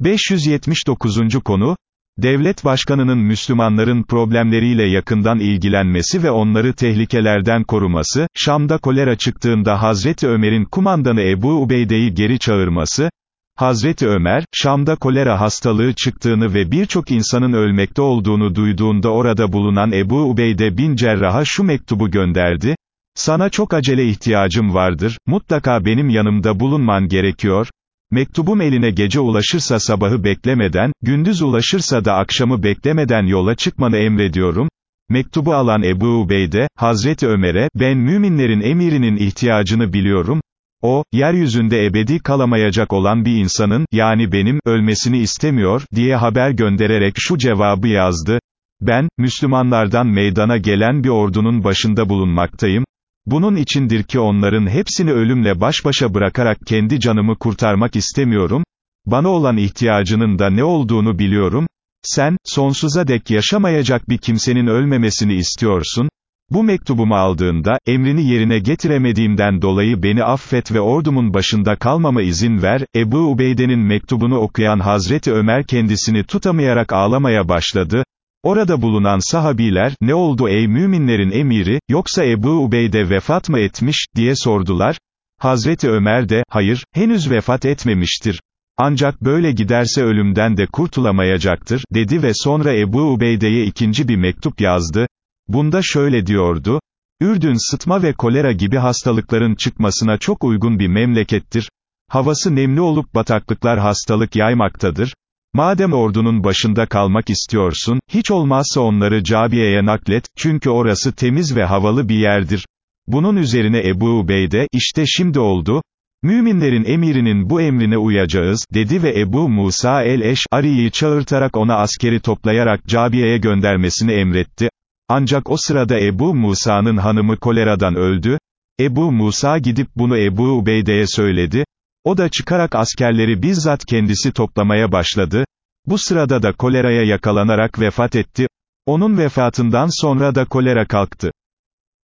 579. konu, Devlet başkanının Müslümanların problemleriyle yakından ilgilenmesi ve onları tehlikelerden koruması, Şam'da kolera çıktığında Hazreti Ömer'in kumandanı Ebu Ubeyde'yi geri çağırması, Hazreti Ömer, Şam'da kolera hastalığı çıktığını ve birçok insanın ölmekte olduğunu duyduğunda orada bulunan Ebu Ubeyde bin Cerrah'a şu mektubu gönderdi, sana çok acele ihtiyacım vardır, mutlaka benim yanımda bulunman gerekiyor, Mektubum eline gece ulaşırsa sabahı beklemeden, gündüz ulaşırsa da akşamı beklemeden yola çıkmanı emrediyorum. Mektubu alan Ebu Ubeyde, Hazreti Ömer'e, ben müminlerin emirinin ihtiyacını biliyorum. O, yeryüzünde ebedi kalamayacak olan bir insanın, yani benim, ölmesini istemiyor, diye haber göndererek şu cevabı yazdı. Ben, Müslümanlardan meydana gelen bir ordunun başında bulunmaktayım. Bunun içindir ki onların hepsini ölümle baş başa bırakarak kendi canımı kurtarmak istemiyorum, bana olan ihtiyacının da ne olduğunu biliyorum, sen, sonsuza dek yaşamayacak bir kimsenin ölmemesini istiyorsun, bu mektubumu aldığında, emrini yerine getiremediğimden dolayı beni affet ve ordumun başında kalmama izin ver, Ebu Ubeyde'nin mektubunu okuyan Hazreti Ömer kendisini tutamayarak ağlamaya başladı, Orada bulunan sahabiler, ne oldu ey müminlerin emiri, yoksa Ebu Ubeyde vefat mı etmiş, diye sordular. Hazreti Ömer de, hayır, henüz vefat etmemiştir. Ancak böyle giderse ölümden de kurtulamayacaktır, dedi ve sonra Ebu Ubeyde'ye ikinci bir mektup yazdı. Bunda şöyle diyordu, Ürdün sıtma ve kolera gibi hastalıkların çıkmasına çok uygun bir memlekettir. Havası nemli olup bataklıklar hastalık yaymaktadır. Madem ordunun başında kalmak istiyorsun, hiç olmazsa onları Cabiye'ye naklet, çünkü orası temiz ve havalı bir yerdir. Bunun üzerine Ebu Ubeyde, işte şimdi oldu, müminlerin emirinin bu emrine uyacağız, dedi ve Ebu Musa el-Eş'ari'yi çağırtarak ona askeri toplayarak Cabiye'ye göndermesini emretti. Ancak o sırada Ebu Musa'nın hanımı koleradan öldü, Ebu Musa gidip bunu Ebu Ubeyde'ye söyledi, o da çıkarak askerleri bizzat kendisi toplamaya başladı, bu sırada da koleraya yakalanarak vefat etti, onun vefatından sonra da kolera kalktı.